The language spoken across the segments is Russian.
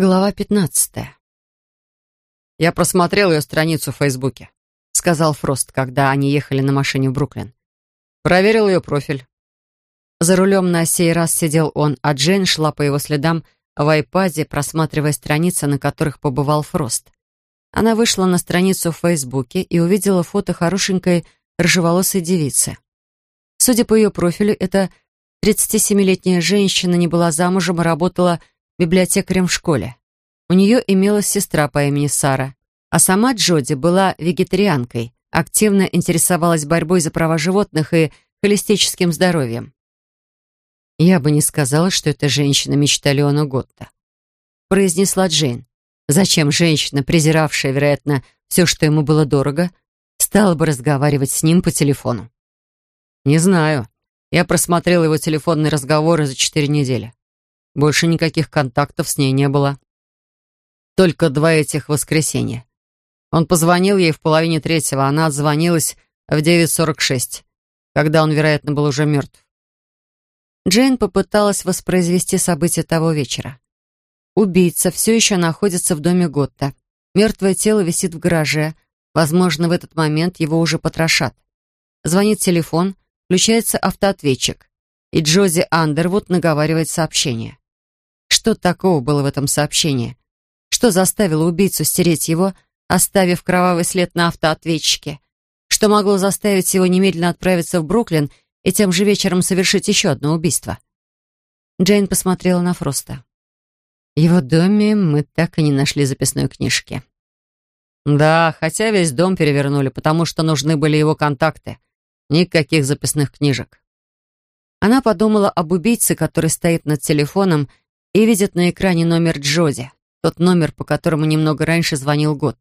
Глава пятнадцатая. «Я просмотрел ее страницу в Фейсбуке», — сказал Фрост, когда они ехали на машине в Бруклин. «Проверил ее профиль». За рулем на сей раз сидел он, а Джейн шла по его следам в айпаде, просматривая страницы, на которых побывал Фрост. Она вышла на страницу в Фейсбуке и увидела фото хорошенькой рыжеволосой девицы. Судя по ее профилю, эта 37-летняя женщина не была замужем и работала библиотекарем в школе. У нее имелась сестра по имени Сара, а сама Джоди была вегетарианкой, активно интересовалась борьбой за права животных и холистическим здоровьем. «Я бы не сказала, что эта женщина мечта Леона Готта», произнесла Джейн. «Зачем женщина, презиравшая, вероятно, все, что ему было дорого, стала бы разговаривать с ним по телефону?» «Не знаю. Я просмотрел его телефонные разговоры за четыре недели. Больше никаких контактов с ней не было. Только два этих воскресенья. Он позвонил ей в половине третьего, она отзвонилась в 9.46, когда он, вероятно, был уже мертв. Джейн попыталась воспроизвести события того вечера. Убийца все еще находится в доме Готта. Мертвое тело висит в гараже. Возможно, в этот момент его уже потрошат. Звонит телефон, включается автоответчик, и Джози Андервуд наговаривает сообщение. Что такого было в этом сообщении? Что заставило убийцу стереть его, оставив кровавый след на автоответчике? Что могло заставить его немедленно отправиться в Бруклин и тем же вечером совершить еще одно убийство? Джейн посмотрела на Фроста. В его доме мы так и не нашли записной книжки. Да, хотя весь дом перевернули, потому что нужны были его контакты. Никаких записных книжек. Она подумала об убийце, который стоит над телефоном и видит на экране номер Джоди, тот номер, по которому немного раньше звонил Год.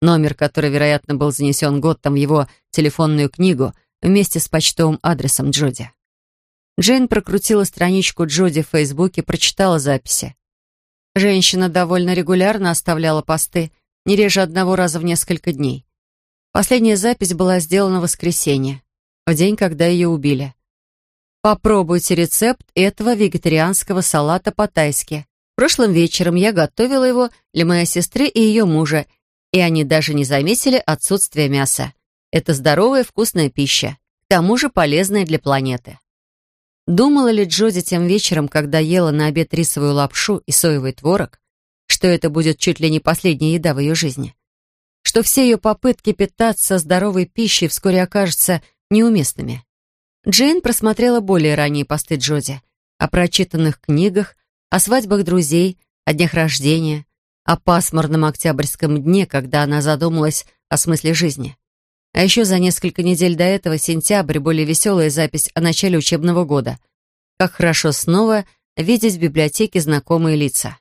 Номер, который, вероятно, был занесен Готтом в его телефонную книгу вместе с почтовым адресом Джоди. Джейн прокрутила страничку Джоди в Фейсбуке, прочитала записи. Женщина довольно регулярно оставляла посты, не реже одного раза в несколько дней. Последняя запись была сделана в воскресенье, в день, когда ее убили. Попробуйте рецепт этого вегетарианского салата по-тайски. Прошлым вечером я готовила его для моей сестры и ее мужа, и они даже не заметили отсутствие мяса. Это здоровая вкусная пища, к тому же полезная для планеты. Думала ли Джоди тем вечером, когда ела на обед рисовую лапшу и соевый творог, что это будет чуть ли не последняя еда в ее жизни? Что все ее попытки питаться здоровой пищей вскоре окажутся неуместными? Джейн просмотрела более ранние посты Джоди о прочитанных книгах, о свадьбах друзей, о днях рождения, о пасмурном октябрьском дне, когда она задумалась о смысле жизни. А еще за несколько недель до этого, сентябрь, более веселая запись о начале учебного года. Как хорошо снова видеть в библиотеке знакомые лица.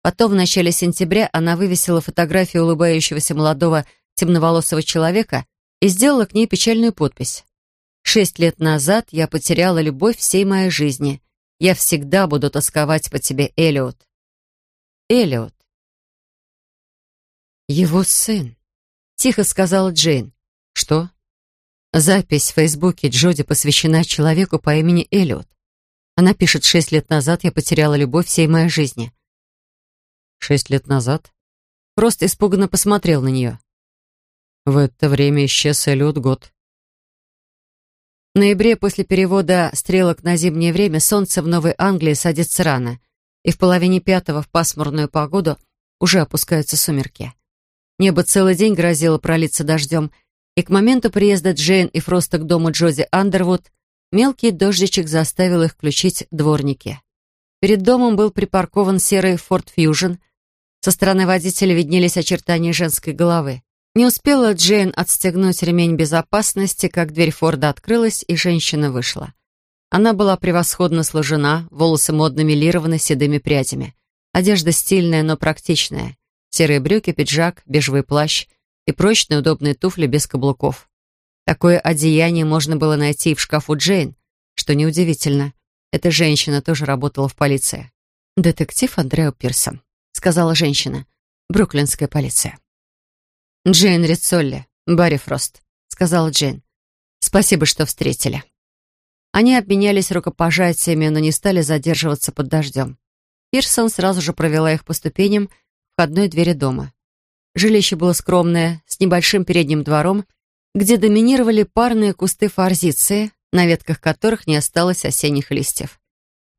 Потом в начале сентября она вывесила фотографию улыбающегося молодого темноволосого человека и сделала к ней печальную подпись. Шесть лет назад я потеряла любовь всей моей жизни. Я всегда буду тосковать по тебе, Элиот. Элиот. Его сын. Тихо сказала Джейн. Что? Запись в Фейсбуке Джоди посвящена человеку по имени Элиот. Она пишет, шесть лет назад я потеряла любовь всей моей жизни. Шесть лет назад? Просто испуганно посмотрел на нее. В это время исчез Элиот год. Ноябре после перевода стрелок на зимнее время солнце в Новой Англии садится рано, и в половине пятого в пасмурную погоду уже опускаются сумерки. Небо целый день грозило пролиться дождем, и к моменту приезда Джейн и Фроста к дому Джози Андервуд мелкий дождичек заставил их включить дворники. Перед домом был припаркован серый Ford Fusion. Со стороны водителя виднелись очертания женской головы. Не успела Джейн отстегнуть ремень безопасности, как дверь Форда открылась, и женщина вышла. Она была превосходно сложена, волосы модно милированы седыми прядями. Одежда стильная, но практичная. Серые брюки, пиджак, бежевый плащ и прочные удобные туфли без каблуков. Такое одеяние можно было найти и в шкафу Джейн, что неудивительно. Эта женщина тоже работала в полиции. «Детектив Андрео Пирсон», — сказала женщина. «Бруклинская полиция». «Джейн Рицолли, Барри Фрост», — сказала Джейн. «Спасибо, что встретили». Они обменялись рукопожатиями, но не стали задерживаться под дождем. Пирсон сразу же провела их по ступеням входной двери дома. Жилище было скромное, с небольшим передним двором, где доминировали парные кусты форзиции, на ветках которых не осталось осенних листьев.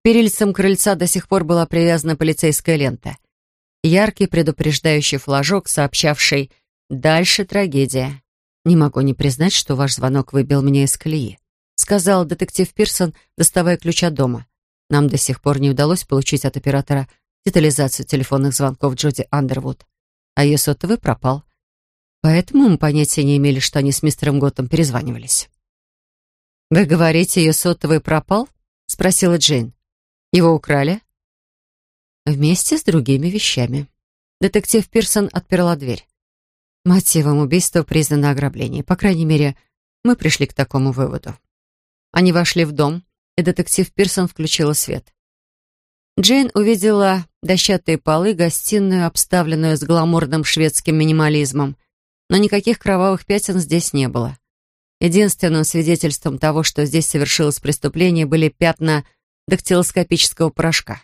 Перильцам крыльца до сих пор была привязана полицейская лента. Яркий предупреждающий флажок, сообщавший «Дальше трагедия». «Не могу не признать, что ваш звонок выбил меня из колеи», сказал детектив Пирсон, доставая ключ от дома. «Нам до сих пор не удалось получить от оператора детализацию телефонных звонков Джоди Андервуд, а ее сотовый пропал. Поэтому мы понятия не имели, что они с мистером Готтом перезванивались». «Вы говорите, ее сотовый пропал?» спросила Джейн. «Его украли?» «Вместе с другими вещами». Детектив Пирсон отперла дверь. Мотивом убийства признано ограбление. По крайней мере, мы пришли к такому выводу. Они вошли в дом, и детектив Пирсон включила свет. Джейн увидела дощатые полы, гостиную, обставленную с гламурным шведским минимализмом, но никаких кровавых пятен здесь не было. Единственным свидетельством того, что здесь совершилось преступление, были пятна дактилоскопического порошка.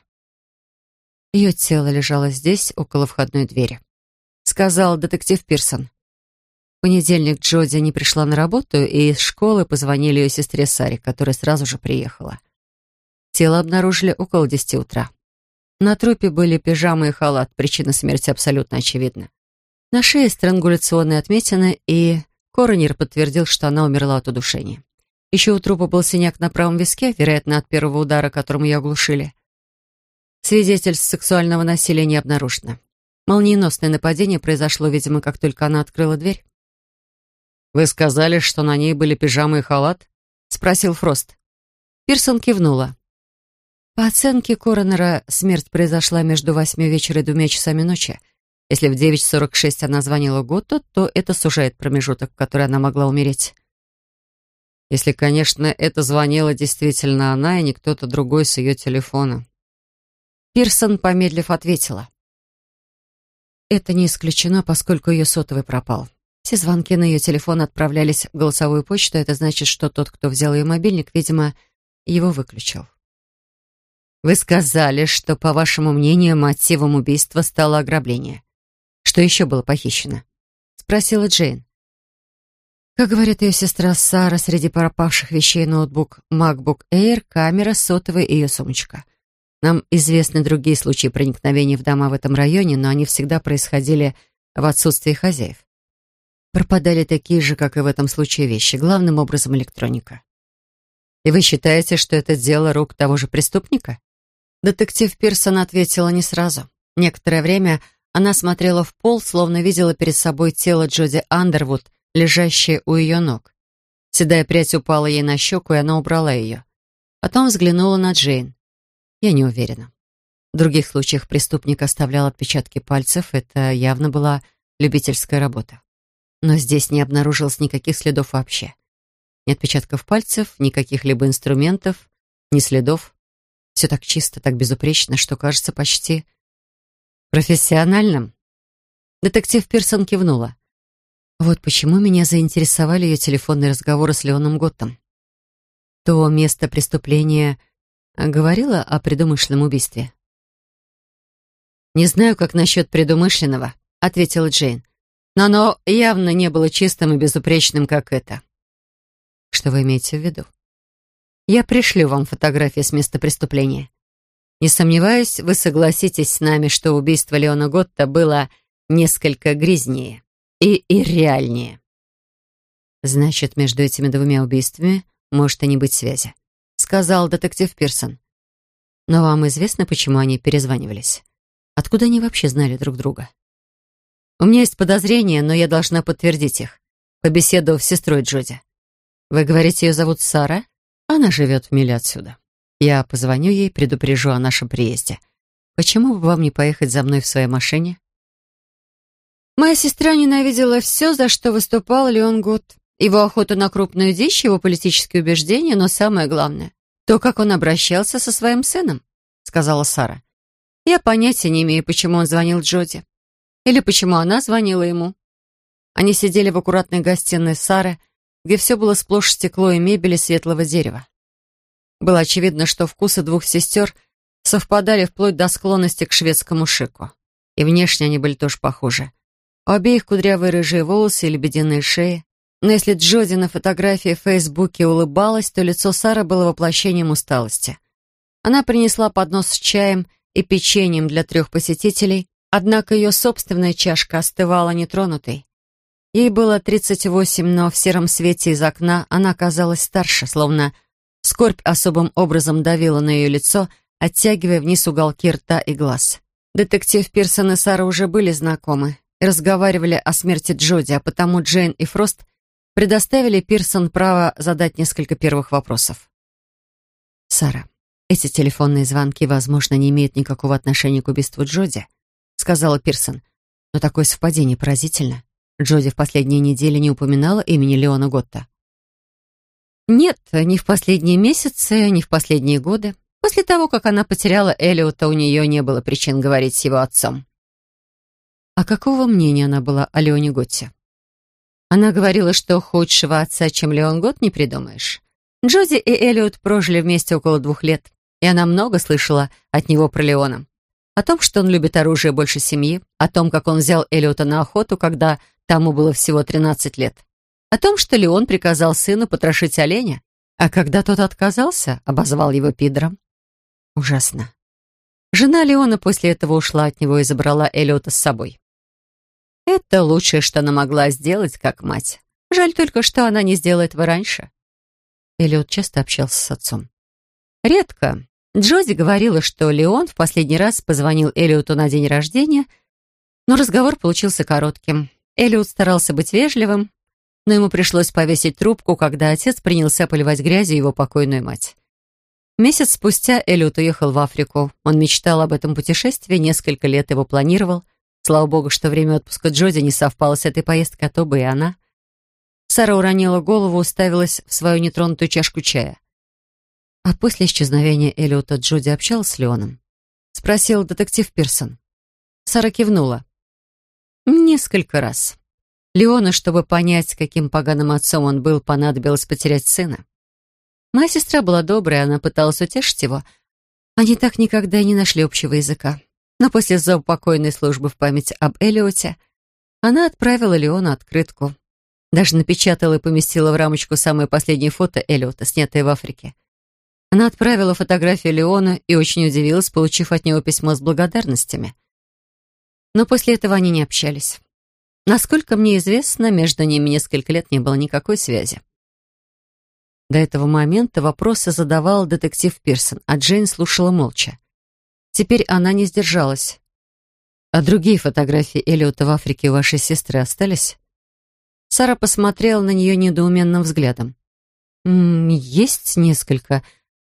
Ее тело лежало здесь, около входной двери сказал детектив Пирсон. В понедельник Джоди не пришла на работу, и из школы позвонили ее сестре Саре, которая сразу же приехала. Тело обнаружили около десяти утра. На трупе были пижамы и халат, причина смерти абсолютно очевидна. На шее странгуляционные отметины, и коронер подтвердил, что она умерла от удушения. Еще у трупа был синяк на правом виске, вероятно, от первого удара, которым ее оглушили. Свидетельств сексуального насилия не обнаружено. Молниеносное нападение произошло, видимо, как только она открыла дверь. «Вы сказали, что на ней были пижамы и халат?» — спросил Фрост. Пирсон кивнула. По оценке коронера, смерть произошла между восьми вечера и двумя часами ночи. Если в 9.46 она звонила Готто, то это сужает промежуток, в который она могла умереть. Если, конечно, это звонила действительно она и не кто-то другой с ее телефона. Пирсон, помедлив, ответила. Это не исключено, поскольку ее сотовый пропал. Все звонки на ее телефон отправлялись в голосовую почту. Это значит, что тот, кто взял ее мобильник, видимо, его выключил. Вы сказали, что, по вашему мнению, мотивом убийства стало ограбление. Что еще было похищено? Спросила Джейн. Как говорит ее сестра Сара, среди пропавших вещей ноутбук MacBook Air, камера, сотовая и ее сумочка — нам известны другие случаи проникновения в дома в этом районе, но они всегда происходили в отсутствии хозяев. Пропадали такие же, как и в этом случае, вещи, главным образом электроника. И вы считаете, что это дело рук того же преступника? Детектив Пирсон ответила не сразу. Некоторое время она смотрела в пол, словно видела перед собой тело Джоди Андервуд, лежащее у ее ног. Седая прядь упала ей на щеку, и она убрала ее. Потом взглянула на Джейн. Я не уверена. В других случаях преступник оставлял отпечатки пальцев, это явно была любительская работа. Но здесь не обнаружилось никаких следов вообще. Ни отпечатков пальцев, никаких либо инструментов, ни следов. Все так чисто, так безупречно, что кажется почти профессиональным. Детектив Пирсон кивнула. Вот почему меня заинтересовали ее телефонные разговоры с Леоном Готтом. То место преступления говорила о предумышленном убийстве. «Не знаю, как насчет предумышленного», — ответила Джейн. «Но оно явно не было чистым и безупречным, как это». «Что вы имеете в виду?» «Я пришлю вам фотографии с места преступления. Не сомневаюсь, вы согласитесь с нами, что убийство Леона Готта было несколько грязнее и ирреальнее». «Значит, между этими двумя убийствами может и не быть связи», сказал детектив Пирсон. «Но вам известно, почему они перезванивались? Откуда они вообще знали друг друга?» «У меня есть подозрения, но я должна подтвердить их, побеседовав с сестрой Джоди. Вы говорите, ее зовут Сара? Она живет в миле отсюда. Я позвоню ей, предупрежу о нашем приезде. Почему бы вам не поехать за мной в своей машине?» Моя сестра ненавидела все, за что выступал Леон Гуд. Его охота на крупную дичь, его политические убеждения, но самое главное то, как он обращался со своим сыном», — сказала Сара. «Я понятия не имею, почему он звонил Джоди. Или почему она звонила ему». Они сидели в аккуратной гостиной Сары, где все было сплошь стекло и мебели светлого дерева. Было очевидно, что вкусы двух сестер совпадали вплоть до склонности к шведскому шику. И внешне они были тоже похожи. У обеих кудрявые рыжие волосы и лебединые шеи. Но если Джоди на фотографии в Фейсбуке улыбалась, то лицо Сары было воплощением усталости. Она принесла поднос с чаем и печеньем для трех посетителей, однако ее собственная чашка остывала нетронутой. Ей было 38, но в сером свете из окна она казалась старше, словно скорбь особым образом давила на ее лицо, оттягивая вниз уголки рта и глаз. Детектив Пирсон и Сара уже были знакомы и разговаривали о смерти Джоди, а потому Джейн и Фрост предоставили Пирсон право задать несколько первых вопросов. «Сара, эти телефонные звонки, возможно, не имеют никакого отношения к убийству Джоди», сказала Пирсон. «Но такое совпадение поразительно. Джоди в последние недели не упоминала имени Леона Готта». «Нет, ни в последние месяцы, ни в последние годы. После того, как она потеряла Элиота, у нее не было причин говорить с его отцом». А какого мнения она была о Леоне Готте? Она говорила, что худшего отца, чем Леон Гот, не придумаешь. Джоди и Элиот прожили вместе около двух лет, и она много слышала от него про Леона. О том, что он любит оружие больше семьи, о том, как он взял Элиота на охоту, когда тому было всего 13 лет, о том, что Леон приказал сыну потрошить оленя, а когда тот отказался, обозвал его пидором. Ужасно. Жена Леона после этого ушла от него и забрала Элиота с собой. Это лучшее, что она могла сделать, как мать. Жаль только, что она не сделала этого раньше. Эллиот часто общался с отцом. Редко. Джоди говорила, что Леон в последний раз позвонил Эллиоту на день рождения, но разговор получился коротким. Эллиот старался быть вежливым, но ему пришлось повесить трубку, когда отец принялся поливать грязью его покойную мать. Месяц спустя Эллиот уехал в Африку. Он мечтал об этом путешествии, несколько лет его планировал — Слава богу, что время отпуска Джоди не совпало с этой поездкой, а то бы и она. Сара уронила голову, уставилась в свою нетронутую чашку чая. А после исчезновения Эллиота Джоди общалась с Леоном? Спросил детектив Пирсон. Сара кивнула. Несколько раз. Леона, чтобы понять, каким поганым отцом он был, понадобилось потерять сына. Моя сестра была добрая, она пыталась утешить его. Они так никогда и не нашли общего языка. Но после заупокойной службы в память об Элиоте она отправила Леону открытку. Даже напечатала и поместила в рамочку самое последнее фото Элиота, снятое в Африке. Она отправила фотографию Леона и очень удивилась, получив от него письмо с благодарностями. Но после этого они не общались. Насколько мне известно, между ними несколько лет не было никакой связи. До этого момента вопросы задавал детектив Пирсон, а Джейн слушала молча. Теперь она не сдержалась. «А другие фотографии Эллиота в Африке у вашей сестры остались?» Сара посмотрела на нее недоуменным взглядом. «М -м, «Есть несколько.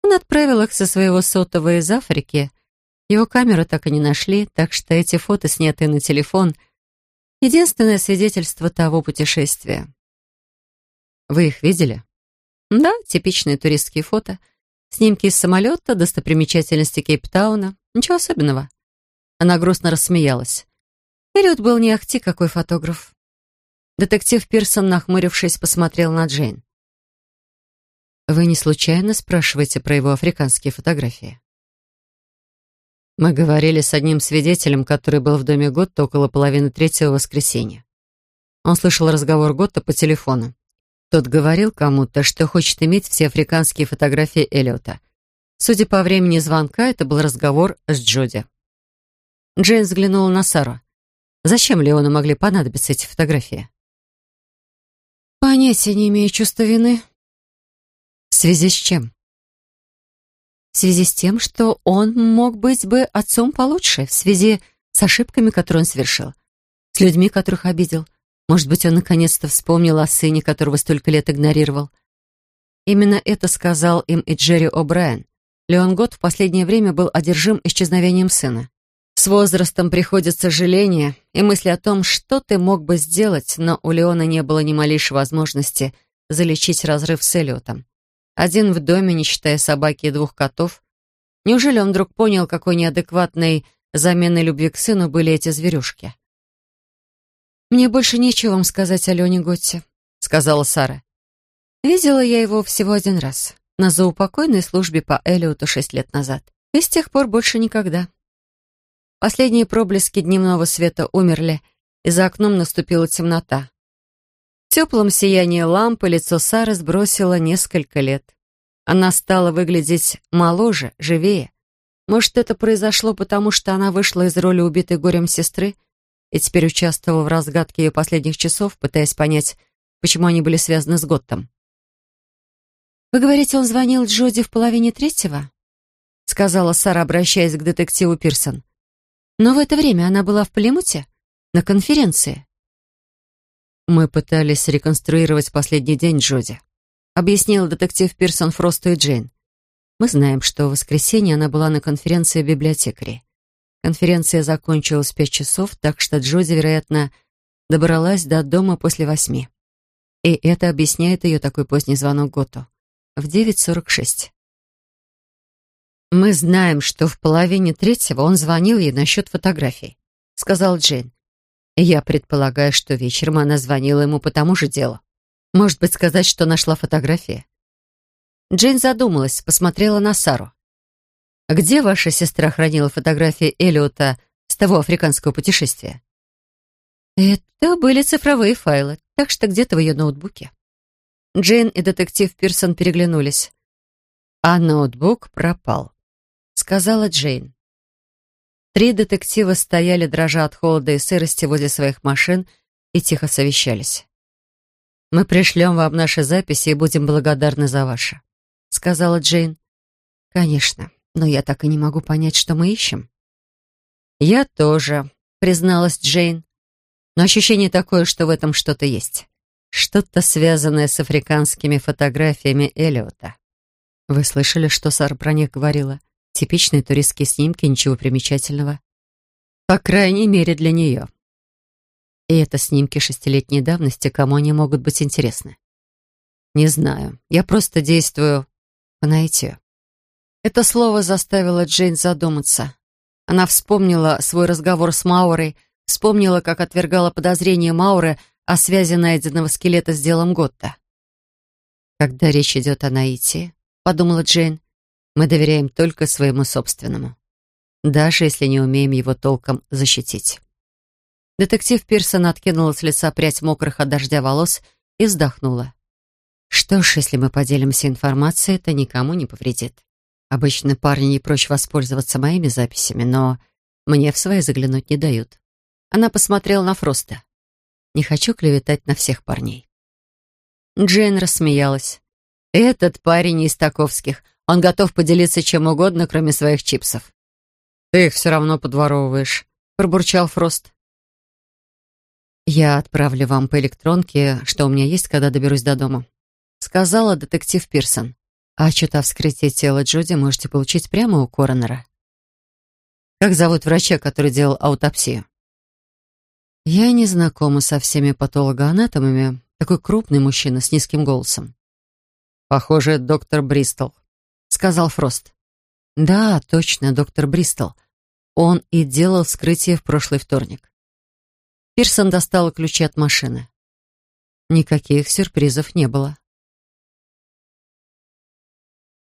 Он отправил их со своего сотового из Африки. Его камеру так и не нашли, так что эти фото, снятые на телефон, единственное свидетельство того путешествия». «Вы их видели?» «Да, типичные туристские фото. Снимки из самолета, достопримечательности Кейптауна. Ничего особенного. Она грустно рассмеялась. Эллиот был не ахти какой фотограф. Детектив Пирсон, нахмурившись, посмотрел на Джейн. «Вы не случайно спрашиваете про его африканские фотографии?» Мы говорили с одним свидетелем, который был в доме Готта около половины третьего воскресенья. Он слышал разговор Готта по телефону. Тот говорил кому-то, что хочет иметь все африканские фотографии Эллиота — Судя по времени звонка, это был разговор с Джоди. Джейн взглянула на Сару. Зачем Леону могли понадобиться эти фотографии? Понятия не имею чувства вины. В связи с чем? В связи с тем, что он мог быть бы отцом получше, в связи с ошибками, которые он совершил, с людьми, которых обидел. Может быть, он наконец-то вспомнил о сыне, которого столько лет игнорировал. Именно это сказал им и Джерри О'Брайен. Леон Гот в последнее время был одержим исчезновением сына. С возрастом приходит сожаление и мысли о том, что ты мог бы сделать, но у Леона не было ни малейшей возможности залечить разрыв с Эллиотом. Один в доме, не считая собаки и двух котов. Неужели он вдруг понял, какой неадекватной заменой любви к сыну были эти зверюшки? «Мне больше нечего вам сказать о Лене Готте», — сказала Сара. «Видела я его всего один раз на заупокойной службе по Элиоту шесть лет назад. И с тех пор больше никогда. Последние проблески дневного света умерли, и за окном наступила темнота. В теплом сиянии лампы лицо Сары сбросило несколько лет. Она стала выглядеть моложе, живее. Может, это произошло потому, что она вышла из роли убитой горем сестры и теперь участвовала в разгадке ее последних часов, пытаясь понять, почему они были связаны с Готтом. «Вы говорите, он звонил Джоди в половине третьего?» — сказала Сара, обращаясь к детективу Пирсон. «Но в это время она была в Плимуте? На конференции?» «Мы пытались реконструировать последний день Джоди», — объяснил детектив Пирсон Фросту и Джейн. «Мы знаем, что в воскресенье она была на конференции библиотекарей. Конференция закончилась в пять часов, так что Джоди, вероятно, добралась до дома после восьми. И это объясняет ее такой поздний звонок Готу. В 9.46. «Мы знаем, что в половине третьего он звонил ей насчет фотографий», — сказал Джейн. «Я предполагаю, что вечером она звонила ему по тому же делу. Может быть, сказать, что нашла фотографии?» Джейн задумалась, посмотрела на Сару. «Где ваша сестра хранила фотографии Эллиота с того африканского путешествия?» «Это были цифровые файлы, так что где-то в ее ноутбуке». Джейн и детектив Пирсон переглянулись. «А ноутбук пропал», — сказала Джейн. Три детектива стояли, дрожа от холода и сырости возле своих машин, и тихо совещались. «Мы пришлем вам наши записи и будем благодарны за ваши», — сказала Джейн. «Конечно, но я так и не могу понять, что мы ищем». «Я тоже», — призналась Джейн. «Но ощущение такое, что в этом что-то есть. Что-то связанное с африканскими фотографиями Эллиота». «Вы слышали, что Сара про них говорила?» Типичные туристские снимки, ничего примечательного. По крайней мере, для нее. И это снимки шестилетней давности, кому они могут быть интересны? Не знаю. Я просто действую по наитию. Это слово заставило Джейн задуматься. Она вспомнила свой разговор с Маурой, вспомнила, как отвергала подозрения Мауры о связи найденного скелета с делом Готта. «Когда речь идет о наитии», — подумала Джейн, мы доверяем только своему собственному, даже если не умеем его толком защитить. Детектив Пирсон откинула с лица прядь мокрых от дождя волос и вздохнула. Что ж, если мы поделимся информацией, это никому не повредит. Обычно парни не прочь воспользоваться моими записями, но мне в свои заглянуть не дают. Она посмотрела на Фроста. Не хочу клеветать на всех парней. Джейн рассмеялась. «Этот парень из Таковских. Он готов поделиться чем угодно, кроме своих чипсов. «Ты их все равно подворовываешь», — пробурчал Фрост. «Я отправлю вам по электронке, что у меня есть, когда доберусь до дома», — сказала детектив Пирсон. «А отчет о вскрытии тела Джуди можете получить прямо у коронера». «Как зовут врача, который делал аутопсию?» «Я не знакома со всеми патологоанатомами. Такой крупный мужчина с низким голосом». «Похоже, доктор Бристол», сказал Фрост. «Да, точно, доктор Бристол. Он и делал вскрытие в прошлый вторник». Пирсон достал ключи от машины. Никаких сюрпризов не было.